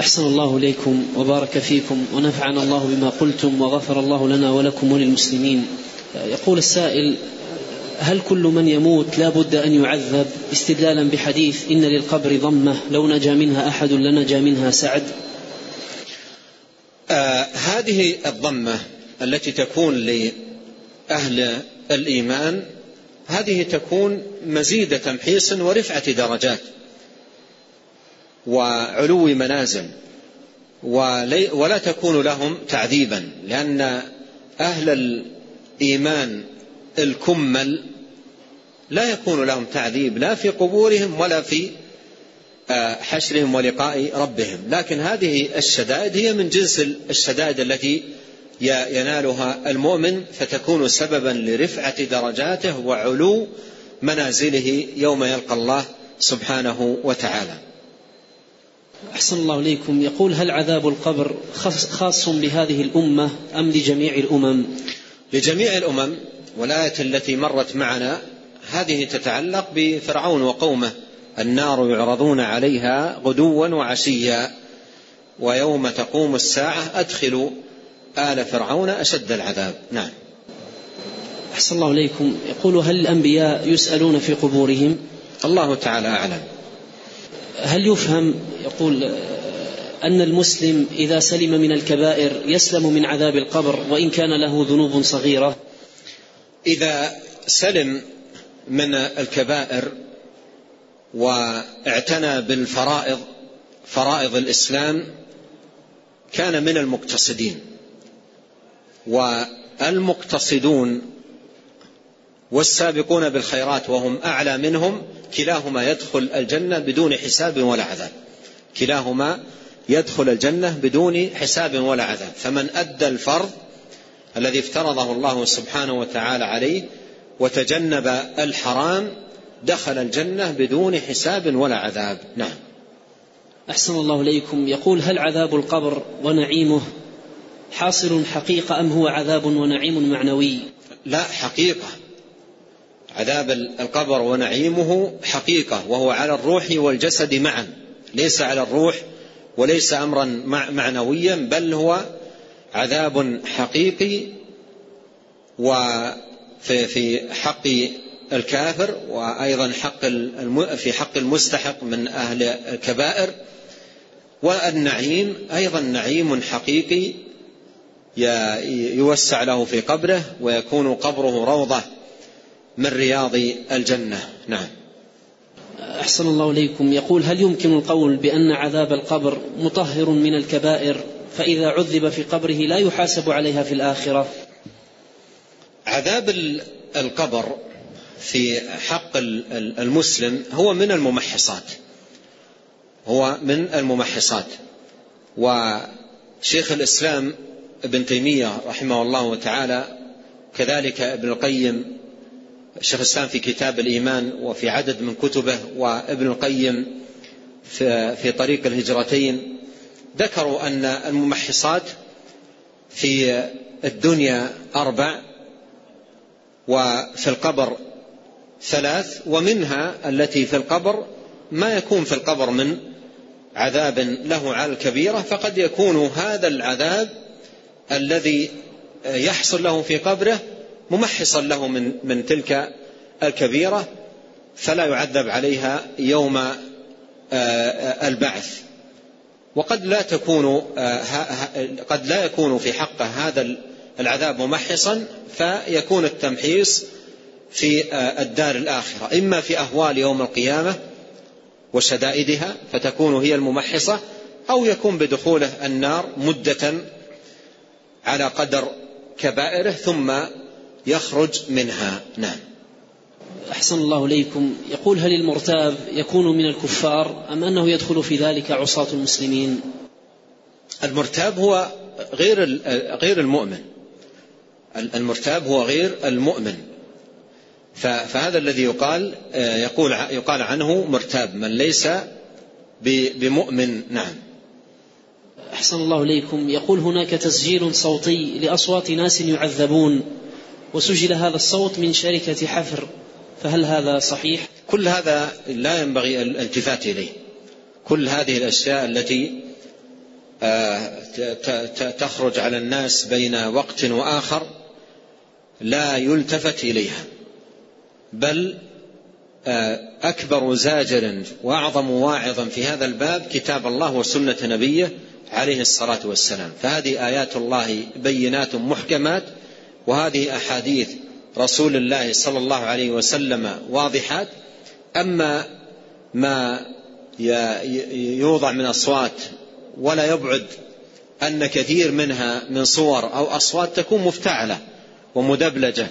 أحسن الله إليكم وبارك فيكم ونفعنا الله بما قلتم وغفر الله لنا ولكم وللمسلمين. يقول السائل هل كل من يموت لا بد أن يعذب؟ استدلالا بحديث إن للقبر ضمة لو نجا منها أحد لنجا منها سعد. آه هذه الضمة التي تكون لأهل الإيمان هذه تكون مزيد تمحيص ورفعة درجات. وعلو منازل. ولا تكون لهم تعذيبا لأن أهل الإيمان الكمل لا يكون لهم تعذيب لا في قبورهم ولا في آه، حشرهم ولقاء ربهم. لكن هذه الشدائد هي من جنس الشدائد التي ينالها المؤمن فتكون سببا لرفعة درجاته وعلو منازله يوم يلقى الله سبحانه وتعالى. أحسن الله إليكم. يقول هل عذاب القبر خاص بهذه الأمة أم لجميع الأمم؟ لجميع الأمم والآية التي مرت معنا هذه تتعلق بفرعون وقومه. النار يعرضون عليها غدوا وعشيا ويوم تقوم الساعة أدخلوا آل فرعون أشد العذاب. نعم. أحسن الله إليكم. يقول هل الأنبياء يسألون في قبورهم؟ الله تعالى أعلم. هل يفهم يقول أن المسلم إذا سلم من الكبائر يسلم من عذاب القبر وإن كان له ذنوب صغيرة؟ إذا سلم من الكبائر واعتنى بالفرائض فرائض الإسلام كان من المقتصدين. والمقتصدون والسابقون بالخيرات وهم أعلى منهم كلاهما يدخل الجنة بدون حساب ولا عذاب. كلاهما يدخل الجنة بدون حساب ولا عذاب. فمن أدى الفرض الذي افترضه الله سبحانه وتعالى عليه وتجنب الحرام دخل الجنة بدون حساب ولا عذاب. نعم. أحسن الله إليكم. يقول هل عذاب القبر ونعيمه حاصل حقيقة أم هو عذاب ونعيم معنوي؟ لا حقيقة. عذاب القبر ونعيمه حقيقة وهو على الروح والجسد معا ليس على الروح وليس أمرا معنويا بل هو عذاب حقيقي وفي في حق الكافر وأيضا حق في حق المستحق من أهل الكبائر. والنعيم أيضا نعيم حقيقي يوسع له في قبره ويكون قبره روضة. من رياض الجنة. نعم. أحسن الله إليكم. يقول هل يمكن القول بأن عذاب القبر مطهر من الكبائر فإذا عذب في قبره لا يحاسب عليها في الآخرة؟ عذاب القبر في حق المسلم هو من الممحصات. هو من الممحصات. وشيخ الإسلام ابن تيمية رحمه الله تعالى كذلك ابن القيم الشيخ الإسلام في كتاب الإيمان وفي عدد من كتبه وابن القيم في طريق الهجرتين ذكروا أن الممحصات في الدنيا أربع وفي القبر ثلاث ومنها التي في القبر ما يكون في القبر من عذاب له على الكبيرة فقد يكون هذا العذاب الذي يحصل له في قبره ممحصا له من من تلك الكبيرة فلا يعذب عليها يوم آه، آه، البعث. وقد لا تكون آه، قد لا يكون في حقه هذا العذاب ممحصا فيكون التمحيص في الدار الآخرة. إما في أهوال يوم القيامة وشدائدها فتكون هي الممحصة أو يكون بدخوله النار مدة على قدر كبائره ثم يخرج منها. نعم. أحسن الله إليكم. يقول هل المرتاب يكون من الكفار أم أنه يدخل في ذلك عصاة المسلمين؟ المرتاب هو غير غير المؤمن. المرتاب هو غير المؤمن. فهذا الذي يقال يقول يقال عنه مرتاب من ليس بمؤمن. نعم. أحسن الله إليكم. يقول هناك تسجيل صوتي لأصوات ناس يعذبون. وسجل هذا الصوت من شركة حفر فهل هذا صحيح؟ كل هذا لا ينبغي الالتفات إليه. كل هذه الأشياء التي تخرج على الناس بين وقت وآخر لا يلتفت إليها. بل أكبر زاجر وأعظم واعظا في هذا الباب كتاب الله وسنة نبيه عليه الصلاة والسلام. فهذه آيات الله بينات محكمات وهذه أحاديث رسول الله صلى الله عليه وسلم واضحات. أما ما يوضع من أصوات ولا يبعد أن كثير منها من صور أو أصوات تكون مفتعلة ومدبلجة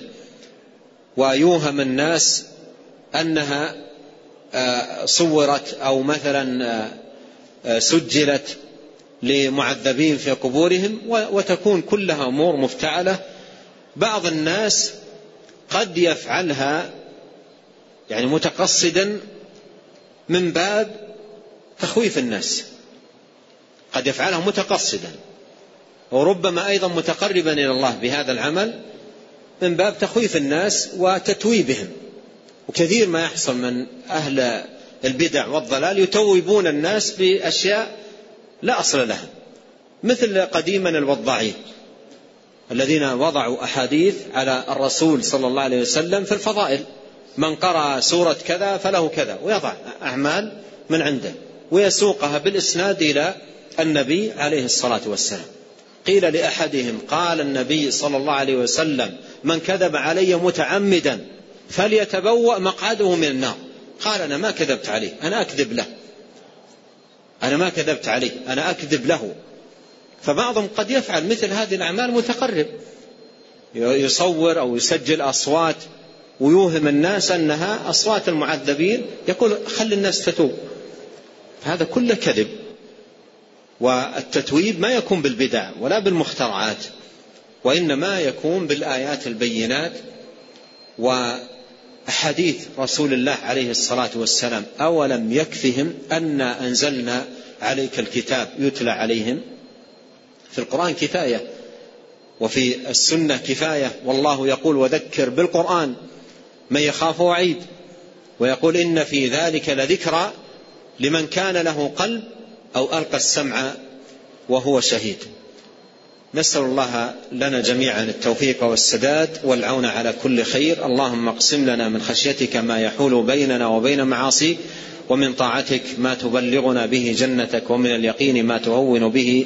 ويوهم الناس أنها آه، صورت أو مثلا آه، آه، سجلت لمعذبين في قبورهم وتكون كلها أمور مفتعلة بعض الناس قد يفعلها يعني متقصدا من باب تخويف الناس. قد يفعلها متقصدا وربما أيضا متقربا إلى الله بهذا العمل من باب تخويف الناس وتتويبهم. وكثير ما يحصل من أهل البدع والضلال يتوبون الناس بأشياء لا أصل لها مثل قديما الوضاعين الذين وضعوا أحاديث على الرسول صلى الله عليه وسلم في الفضائل. من قرأ سورة كذا فله كذا ويضع أعمال من عنده ويسوقها بالإسناد إلى النبي عليه الصلاة والسلام. قيل لأحدهم قال النبي صلى الله عليه وسلم من كذب علي متعمدا فليتبوأ مقعده من النار. قال أنا ما كذبت عليه أنا أكذب له. أنا ما كذبت عليه أنا أكذب له. فبعضهم قد يفعل مثل هذه الأعمال متقرب. يصور أو يسجل أصوات ويوهم الناس أنها أصوات المعذبين يقول خلي الناس تتوب. هذا كله كذب. والتتويب ما يكون بالبدع ولا بالمخترعات وإنما يكون بالآيات البينات وأحاديث رسول الله عليه الصلاة والسلام. أولم يكفهم أن أنزلنا عليك الكتاب يتلى عليهم؟ في القرآن كفاية وفي السنة كفاية. والله يقول وذكر بالقرآن من يخاف وعيد ويقول إن في ذلك لذكرى لمن كان له قلب أو ألقى السمع وهو شهيد. نسأل الله لنا جميعا التوفيق والسداد والعون على كل خير. اللهم اقسم لنا من خشيتك ما يحول بيننا وبين معاصيك ومن طاعتك ما تبلغنا به جنتك ومن اليقين ما تهون به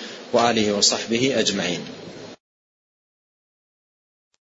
وآله وصحبه أجمعين.